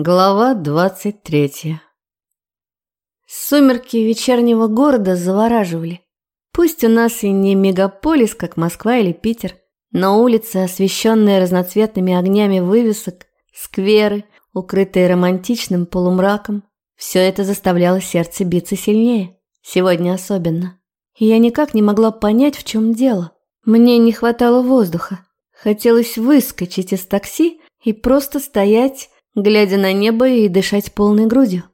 Глава двадцать третья Сумерки вечернего города завораживали. Пусть у нас и не мегаполис, как Москва или Питер, но улицы, освещенные разноцветными огнями вывесок, скверы, укрытые романтичным полумраком, все это заставляло сердце биться сильнее. Сегодня особенно. Я никак не могла понять, в чем дело. Мне не хватало воздуха. Хотелось выскочить из такси и просто стоять, глядя на небо и дышать полной грудью.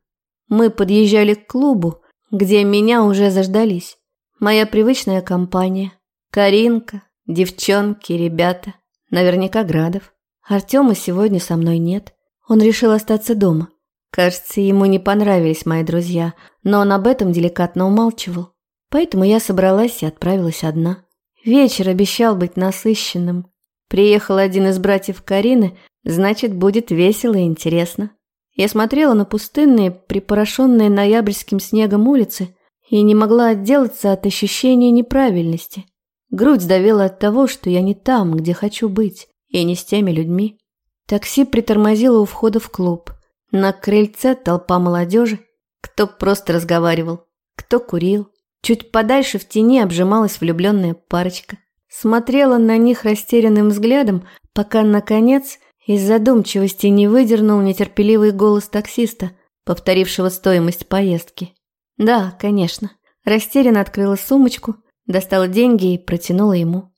Мы подъезжали к клубу, где меня уже заждались. Моя привычная компания. Каринка, девчонки, ребята. Наверняка Градов. Артема сегодня со мной нет. Он решил остаться дома. Кажется, ему не понравились мои друзья, но он об этом деликатно умалчивал. Поэтому я собралась и отправилась одна. Вечер обещал быть насыщенным. Приехал один из братьев Карины, значит, будет весело и интересно. Я смотрела на пустынные, припорошенные ноябрьским снегом улицы и не могла отделаться от ощущения неправильности. Грудь сдавила от того, что я не там, где хочу быть, и не с теми людьми. Такси притормозило у входа в клуб. На крыльце толпа молодежи. Кто просто разговаривал, кто курил. Чуть подальше в тени обжималась влюбленная парочка. Смотрела на них растерянным взглядом, пока, наконец, из задумчивости не выдернул нетерпеливый голос таксиста, повторившего стоимость поездки. Да, конечно. Растерянно открыла сумочку, достала деньги и протянула ему.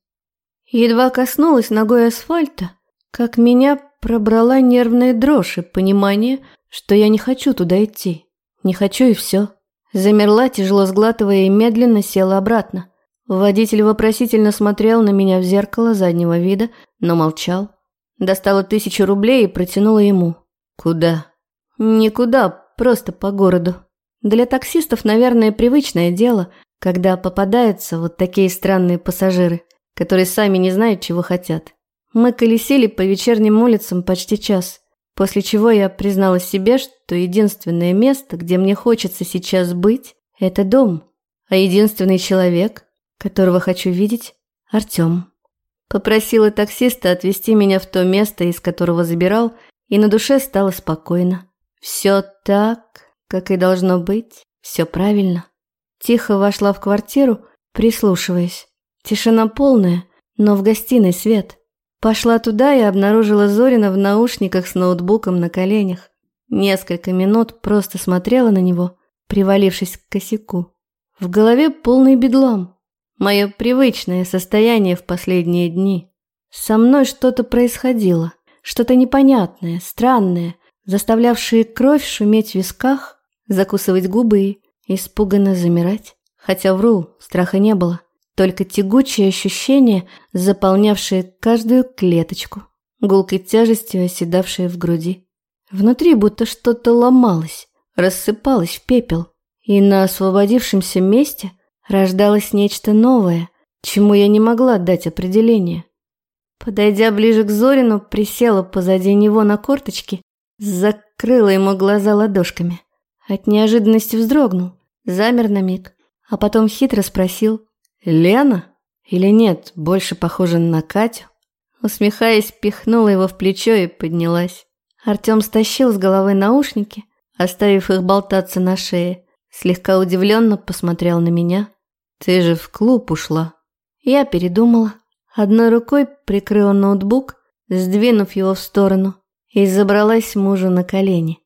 Едва коснулась ногой асфальта, как меня пробрала нервная дрожь и понимание, что я не хочу туда идти. Не хочу и все. Замерла, тяжело сглатывая, и медленно села обратно. Водитель вопросительно смотрел на меня в зеркало заднего вида, но молчал. Достала тысячу рублей и протянула ему. Куда? Никуда, просто по городу. Для таксистов, наверное, привычное дело, когда попадаются вот такие странные пассажиры, которые сами не знают, чего хотят. Мы колесили по вечерним улицам почти час, после чего я признала себе, что единственное место, где мне хочется сейчас быть, это дом, а единственный человек, которого хочу видеть, Артём. Попросила таксиста отвезти меня в то место, из которого забирал, и на душе стало спокойно. Все так, как и должно быть, все правильно. Тихо вошла в квартиру, прислушиваясь. Тишина полная, но в гостиной свет. Пошла туда и обнаружила Зорина в наушниках с ноутбуком на коленях. Несколько минут просто смотрела на него, привалившись к косяку. В голове полный бедлам. Мое привычное состояние в последние дни. Со мной что-то происходило, что-то непонятное, странное, заставлявшее кровь шуметь в висках, закусывать губы и испуганно замирать. Хотя вру, страха не было, только тягучее ощущение, заполнявшее каждую клеточку, гулкой тяжестью оседавшее в груди. Внутри будто что-то ломалось, рассыпалось в пепел, и на освободившемся месте – рождалось нечто новое, чему я не могла дать определение. Подойдя ближе к Зорину, присела позади него на корточки, закрыла ему глаза ладошками. От неожиданности вздрогнул, замер на миг, а потом хитро спросил «Лена? Или нет, больше похоже на Катю?» Усмехаясь, пихнула его в плечо и поднялась. Артем стащил с головы наушники, оставив их болтаться на шее, слегка удивленно посмотрел на меня – «Ты же в клуб ушла». Я передумала. Одной рукой прикрыла ноутбук, сдвинув его в сторону, и забралась мужу на колени.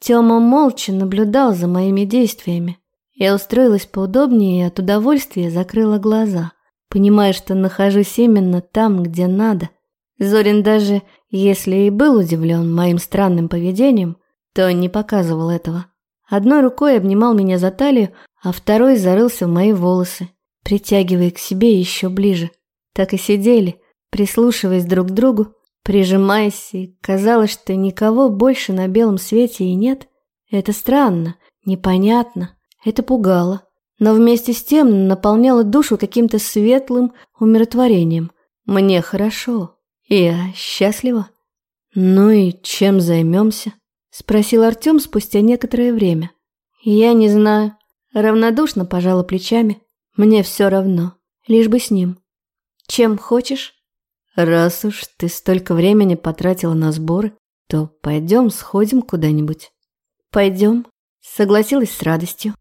Тёма молча наблюдал за моими действиями. Я устроилась поудобнее и от удовольствия закрыла глаза, понимая, что нахожусь именно там, где надо. Зорин даже, если и был удивлен моим странным поведением, то не показывал этого. Одной рукой обнимал меня за талию, а второй зарылся в мои волосы, притягивая к себе еще ближе. Так и сидели, прислушиваясь друг к другу, прижимаясь, и казалось, что никого больше на белом свете и нет. Это странно, непонятно, это пугало, но вместе с тем наполняло душу каким-то светлым умиротворением. Мне хорошо, я счастлива. «Ну и чем займемся?» – спросил Артем спустя некоторое время. «Я не знаю», Равнодушно пожала плечами. Мне все равно, лишь бы с ним. Чем хочешь? Раз уж ты столько времени потратила на сборы, то пойдем сходим куда-нибудь. Пойдем, согласилась с радостью.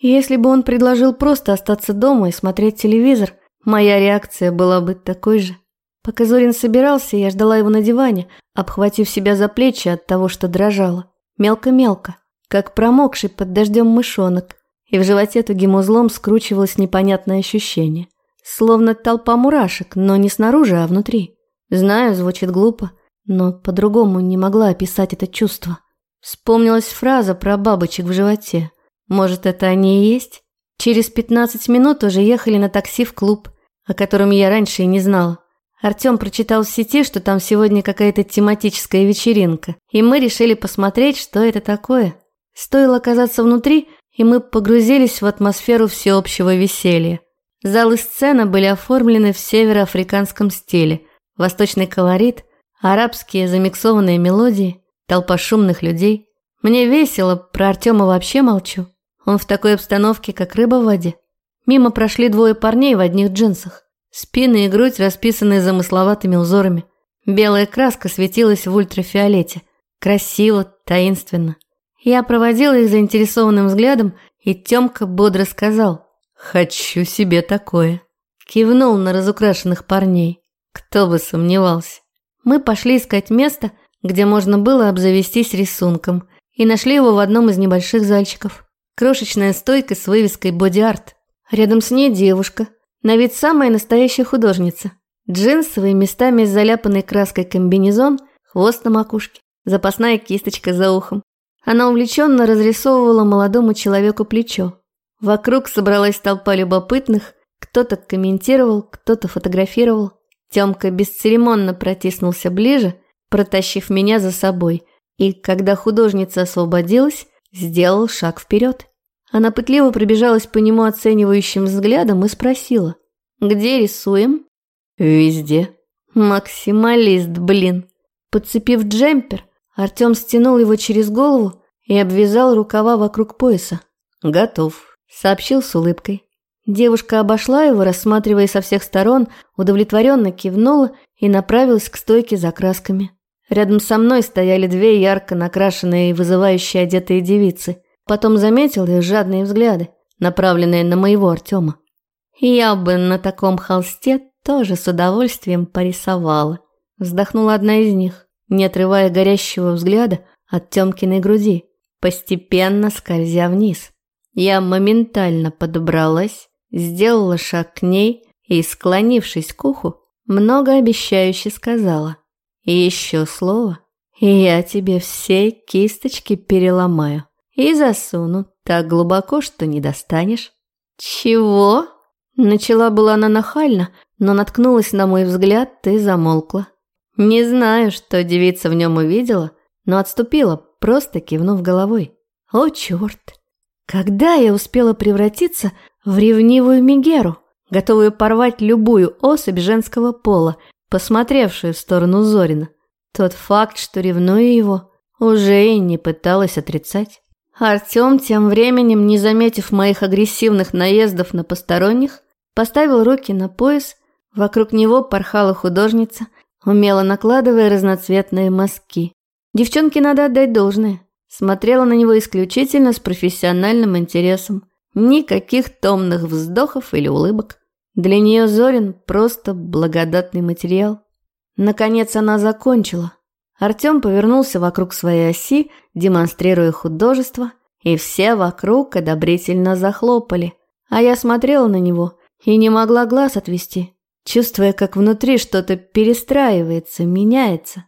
Если бы он предложил просто остаться дома и смотреть телевизор, моя реакция была бы такой же. Пока Зорин собирался, я ждала его на диване, обхватив себя за плечи от того, что дрожала. Мелко-мелко, как промокший под дождем мышонок, и в животе тугим узлом скручивалось непонятное ощущение. Словно толпа мурашек, но не снаружи, а внутри. Знаю, звучит глупо, но по-другому не могла описать это чувство. Вспомнилась фраза про бабочек в животе. Может, это они и есть? Через 15 минут уже ехали на такси в клуб, о котором я раньше и не знала. Артём прочитал в сети, что там сегодня какая-то тематическая вечеринка, и мы решили посмотреть, что это такое. Стоило оказаться внутри, и мы погрузились в атмосферу всеобщего веселья. Зал и сцена были оформлены в североафриканском стиле. Восточный колорит, арабские замиксованные мелодии, толпа шумных людей. Мне весело, про Артема вообще молчу. Он в такой обстановке, как рыба в воде. Мимо прошли двое парней в одних джинсах. Спины и грудь расписаны замысловатыми узорами. Белая краска светилась в ультрафиолете. Красиво, таинственно. Я проводила их заинтересованным взглядом, и Тёмка бодро сказал «Хочу себе такое». Кивнул на разукрашенных парней. Кто бы сомневался. Мы пошли искать место, где можно было обзавестись рисунком, и нашли его в одном из небольших зальчиков. Крошечная стойка с вывеской «Боди-арт». Рядом с ней девушка, на вид самая настоящая художница. Джинсовый, местами заляпанный краской комбинезон, хвост на макушке, запасная кисточка за ухом. Она увлеченно разрисовывала молодому человеку плечо. Вокруг собралась толпа любопытных, кто-то комментировал, кто-то фотографировал. Тёмка бесцеремонно протиснулся ближе, протащив меня за собой, и, когда художница освободилась, сделал шаг вперед. Она пытливо пробежалась по нему оценивающим взглядом и спросила. «Где рисуем?» «Везде». «Максималист, блин». Подцепив джемпер, Артем стянул его через голову и обвязал рукава вокруг пояса. «Готов», — сообщил с улыбкой. Девушка обошла его, рассматривая со всех сторон, удовлетворенно кивнула и направилась к стойке за красками. Рядом со мной стояли две ярко накрашенные и вызывающие одетые девицы. Потом заметил их жадные взгляды, направленные на моего Артема. Я бы на таком холсте тоже с удовольствием порисовала. Вздохнула одна из них не отрывая горящего взгляда от Тёмкиной груди, постепенно скользя вниз. Я моментально подобралась, сделала шаг к ней и, склонившись к уху, многообещающе сказала. «И еще слово, и я тебе все кисточки переломаю и засуну так глубоко, что не достанешь». «Чего?» Начала была она нахально, но наткнулась на мой взгляд и замолкла. Не знаю, что девица в нем увидела, но отступила, просто кивнув головой. О, черт! Когда я успела превратиться в ревнивую Мегеру, готовую порвать любую особь женского пола, посмотревшую в сторону Зорина? Тот факт, что ревную его, уже и не пыталась отрицать. Артем, тем временем, не заметив моих агрессивных наездов на посторонних, поставил руки на пояс, вокруг него порхала художница – умело накладывая разноцветные мазки. Девчонке надо отдать должное. Смотрела на него исключительно с профессиональным интересом. Никаких томных вздохов или улыбок. Для нее Зорин просто благодатный материал. Наконец она закончила. Артем повернулся вокруг своей оси, демонстрируя художество, и все вокруг одобрительно захлопали. А я смотрела на него и не могла глаз отвести чувствуя, как внутри что-то перестраивается, меняется.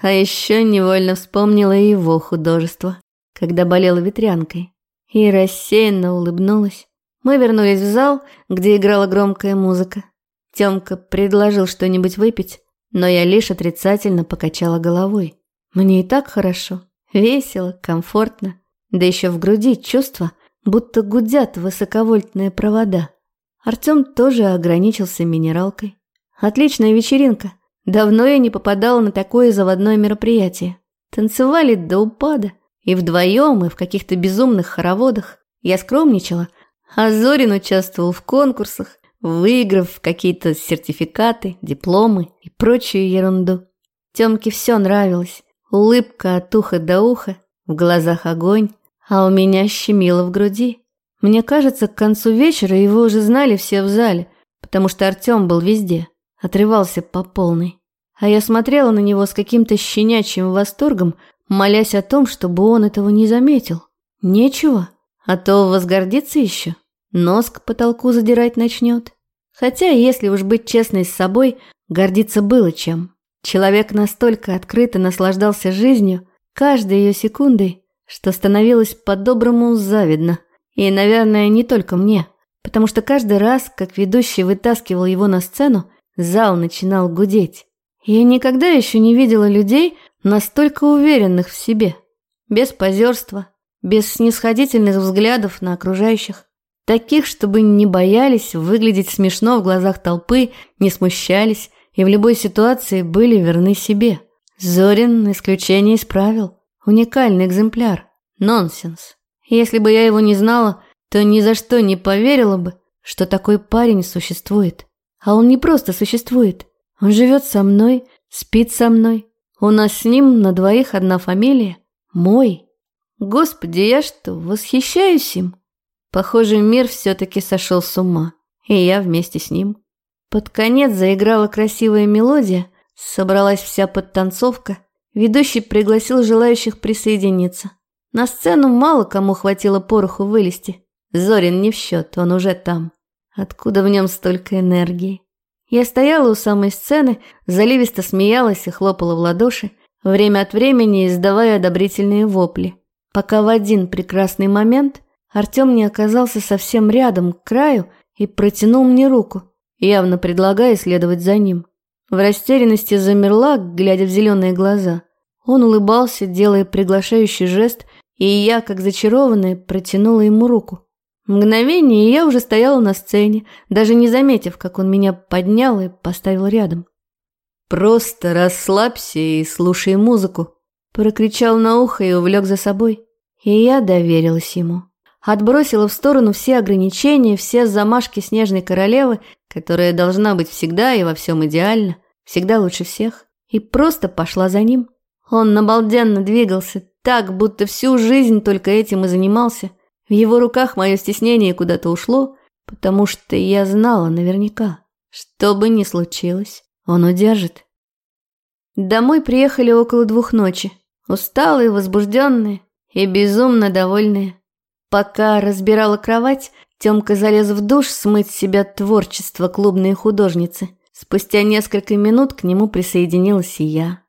А еще невольно вспомнила его художество, когда болела ветрянкой, и рассеянно улыбнулась. Мы вернулись в зал, где играла громкая музыка. Тёмка предложил что-нибудь выпить, но я лишь отрицательно покачала головой. Мне и так хорошо, весело, комфортно, да еще в груди чувство, будто гудят высоковольтные провода. Артём тоже ограничился минералкой. Отличная вечеринка. Давно я не попадала на такое заводное мероприятие. Танцевали до упада. И вдвоем, и в каких-то безумных хороводах. Я скромничала, а Зорин участвовал в конкурсах, выиграв какие-то сертификаты, дипломы и прочую ерунду. Тёмке все нравилось. Улыбка от уха до уха, в глазах огонь, а у меня щемило в груди. Мне кажется, к концу вечера его уже знали все в зале, потому что Артем был везде, отрывался по полной. А я смотрела на него с каким-то щенячьим восторгом, молясь о том, чтобы он этого не заметил. Нечего, а то возгордится еще, нос к потолку задирать начнет. Хотя, если уж быть честной с собой, гордиться было чем. Человек настолько открыто наслаждался жизнью, каждой ее секундой, что становилось по-доброму завидно. И, наверное, не только мне, потому что каждый раз, как ведущий вытаскивал его на сцену, зал начинал гудеть. Я никогда еще не видела людей, настолько уверенных в себе. Без позерства, без снисходительных взглядов на окружающих. Таких, чтобы не боялись выглядеть смешно в глазах толпы, не смущались и в любой ситуации были верны себе. Зорин исключение из правил. Уникальный экземпляр. Нонсенс. Если бы я его не знала, то ни за что не поверила бы, что такой парень существует. А он не просто существует. Он живет со мной, спит со мной. У нас с ним на двоих одна фамилия. Мой. Господи, я что, восхищаюсь им? Похоже, мир все-таки сошел с ума. И я вместе с ним. Под конец заиграла красивая мелодия, собралась вся подтанцовка. Ведущий пригласил желающих присоединиться. На сцену мало кому хватило пороху вылезти. Зорин не в счет, он уже там. Откуда в нем столько энергии? Я стояла у самой сцены, заливисто смеялась и хлопала в ладоши, время от времени издавая одобрительные вопли. Пока в один прекрасный момент Артем не оказался совсем рядом, к краю, и протянул мне руку явно предлагая следовать за ним. В растерянности замерла, глядя в зеленые глаза. Он улыбался, делая приглашающий жест, и я, как зачарованная, протянула ему руку. Мгновение, и я уже стояла на сцене, даже не заметив, как он меня поднял и поставил рядом. «Просто расслабься и слушай музыку», – прокричал на ухо и увлек за собой. И я доверилась ему. Отбросила в сторону все ограничения, все замашки снежной королевы, которая должна быть всегда и во всем идеальна, всегда лучше всех, и просто пошла за ним. Он обалденно двигался, так, будто всю жизнь только этим и занимался. В его руках мое стеснение куда-то ушло, потому что я знала наверняка, что бы ни случилось, он удержит. Домой приехали около двух ночи, усталые, возбужденные и безумно довольные. Пока разбирала кровать, Тёмка залез в душ смыть с себя творчество клубной художницы. Спустя несколько минут к нему присоединилась и я.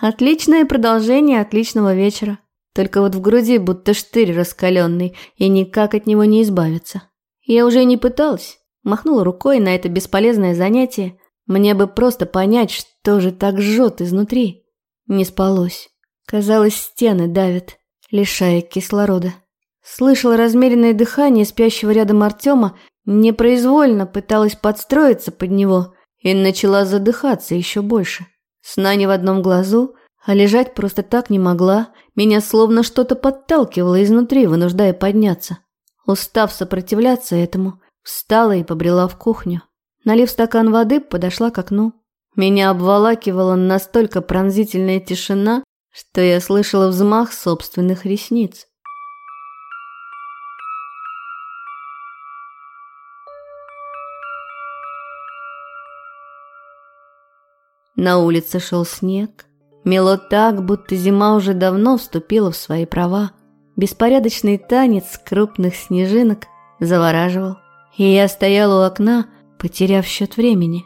Отличное продолжение отличного вечера. Только вот в груди будто штырь раскаленный, и никак от него не избавиться. Я уже не пыталась. Махнула рукой на это бесполезное занятие. Мне бы просто понять, что же так жжет изнутри. Не спалось. Казалось, стены давят, лишая кислорода. Слышала размеренное дыхание спящего рядом Артема, непроизвольно пыталась подстроиться под него и начала задыхаться еще больше. Сна не в одном глазу, а лежать просто так не могла, меня словно что-то подталкивало изнутри, вынуждая подняться. Устав сопротивляться этому, встала и побрела в кухню. Налив стакан воды, подошла к окну. Меня обволакивала настолько пронзительная тишина, что я слышала взмах собственных ресниц. На улице шел снег. Мело так, будто зима уже давно вступила в свои права. Беспорядочный танец крупных снежинок завораживал. И я стояла у окна, потеряв счет времени.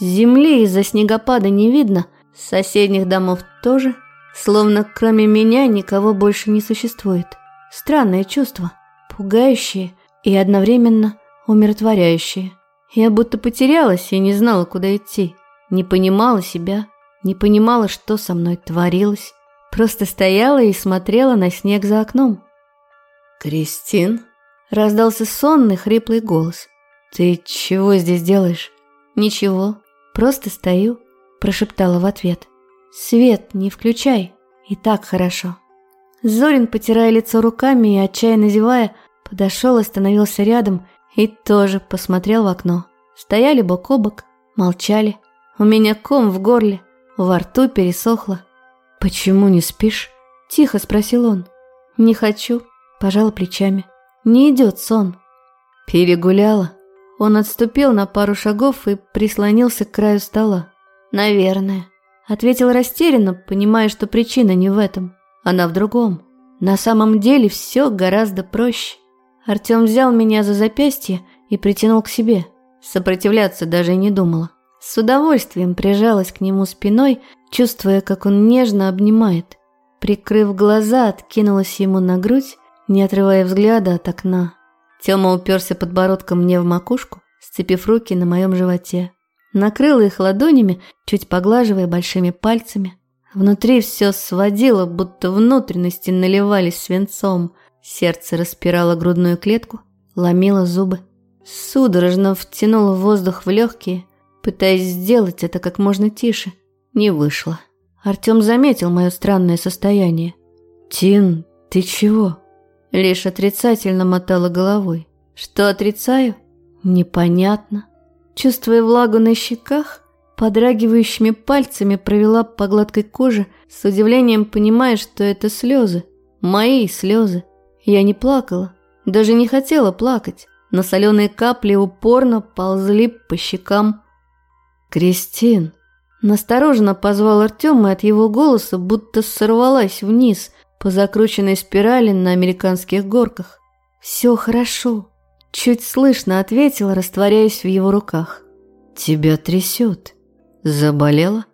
Земли из-за снегопада не видно, соседних домов тоже, словно кроме меня никого больше не существует. Странное чувство, пугающее и одновременно умиротворяющее. Я будто потерялась и не знала, куда идти. Не понимала себя, не понимала, что со мной творилось. Просто стояла и смотрела на снег за окном. «Кристин?» – раздался сонный, хриплый голос. «Ты чего здесь делаешь?» «Ничего, просто стою», – прошептала в ответ. «Свет не включай, и так хорошо». Зорин, потирая лицо руками и отчаянно зевая, подошел, остановился рядом и тоже посмотрел в окно. Стояли бок о бок, молчали. У меня ком в горле, во рту пересохло. «Почему не спишь?» – тихо спросил он. «Не хочу», – пожал плечами. «Не идет сон». Перегуляла. Он отступил на пару шагов и прислонился к краю стола. «Наверное», – ответил растерянно, понимая, что причина не в этом. Она в другом. На самом деле все гораздо проще. Артем взял меня за запястье и притянул к себе. Сопротивляться даже и не думала. С удовольствием прижалась к нему спиной, чувствуя, как он нежно обнимает. Прикрыв глаза, откинулась ему на грудь, не отрывая взгляда от окна. Тёма уперся подбородком мне в макушку, сцепив руки на моем животе. Накрыл их ладонями, чуть поглаживая большими пальцами. Внутри все сводило, будто внутренности наливались свинцом. Сердце распирало грудную клетку, ломило зубы. Судорожно втянуло воздух в легкие, пытаясь сделать это как можно тише. Не вышло. Артем заметил мое странное состояние. «Тин, ты чего?» Лишь отрицательно мотала головой. Что отрицаю? Непонятно. Чувствуя влагу на щеках, подрагивающими пальцами провела по гладкой коже, с удивлением понимая, что это слезы. Мои слезы. Я не плакала, даже не хотела плакать, но соленые капли упорно ползли по щекам. «Кристин!» Настороженно позвал Артем, и от его голоса будто сорвалась вниз по закрученной спирали на американских горках. «Все хорошо», — чуть слышно ответила, растворяясь в его руках. «Тебя трясет. Заболела?»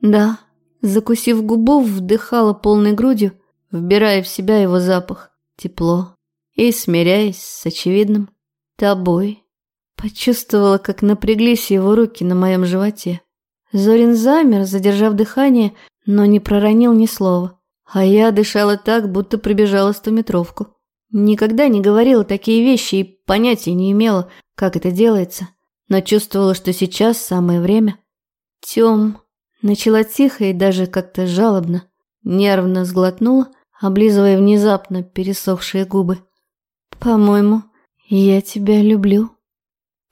«Да». Закусив губу, вдыхала полной грудью, вбирая в себя его запах, тепло, и смиряясь с очевидным «тобой». Почувствовала, как напряглись его руки на моем животе. Зорин замер, задержав дыхание, но не проронил ни слова. А я дышала так, будто пробежала стометровку. Никогда не говорила такие вещи и понятия не имела, как это делается, но чувствовала, что сейчас самое время. Тём начала тихо и даже как-то жалобно, нервно сглотнула, облизывая внезапно пересохшие губы. «По-моему, я тебя люблю».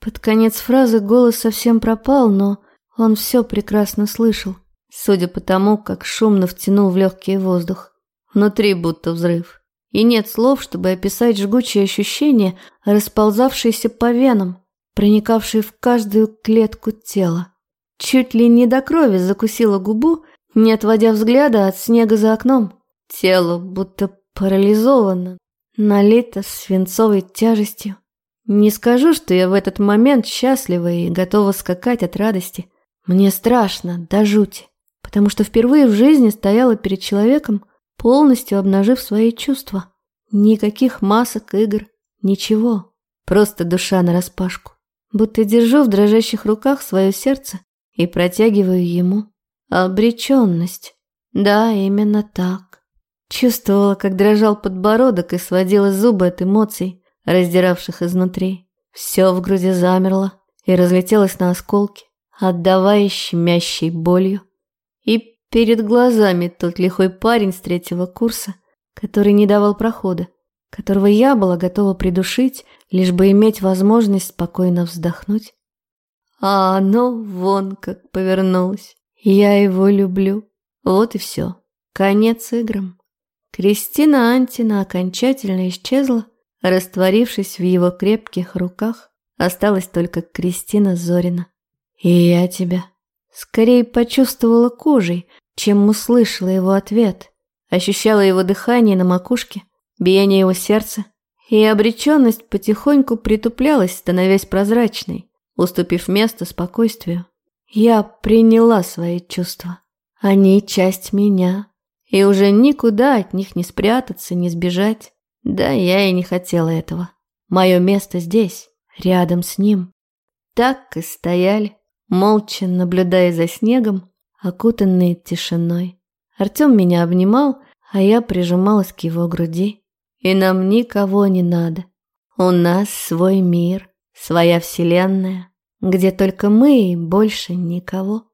Под конец фразы голос совсем пропал, но он все прекрасно слышал, судя по тому, как шумно втянул в легкий воздух. Внутри будто взрыв. И нет слов, чтобы описать жгучие ощущения, расползавшиеся по венам, проникавшие в каждую клетку тела. Чуть ли не до крови закусила губу, не отводя взгляда от снега за окном. Тело будто парализовано, налито свинцовой тяжестью. Не скажу, что я в этот момент счастлива и готова скакать от радости. Мне страшно, до жути, потому что впервые в жизни стояла перед человеком, полностью обнажив свои чувства. Никаких масок, игр, ничего. Просто душа нараспашку. Будто держу в дрожащих руках свое сердце и протягиваю ему. Обреченность. Да, именно так. Чувствовала, как дрожал подбородок и сводила зубы от эмоций раздиравших изнутри. Все в груди замерло и разлетелось на осколки, отдавая щемящей болью. И перед глазами тот лихой парень с третьего курса, который не давал прохода, которого я была готова придушить, лишь бы иметь возможность спокойно вздохнуть. А оно вон как повернулось. Я его люблю. Вот и все. Конец играм. Кристина Антина окончательно исчезла, Растворившись в его крепких руках, осталась только Кристина Зорина. «И я тебя». Скорее почувствовала кожей, чем услышала его ответ. Ощущала его дыхание на макушке, биение его сердца, и обреченность потихоньку притуплялась, становясь прозрачной, уступив место спокойствию. Я приняла свои чувства. Они часть меня, и уже никуда от них не спрятаться, не сбежать. Да, я и не хотела этого. Мое место здесь, рядом с ним. Так и стояли, молча наблюдая за снегом, окутанные тишиной. Артем меня обнимал, а я прижималась к его груди. И нам никого не надо. У нас свой мир, своя вселенная, где только мы и больше никого.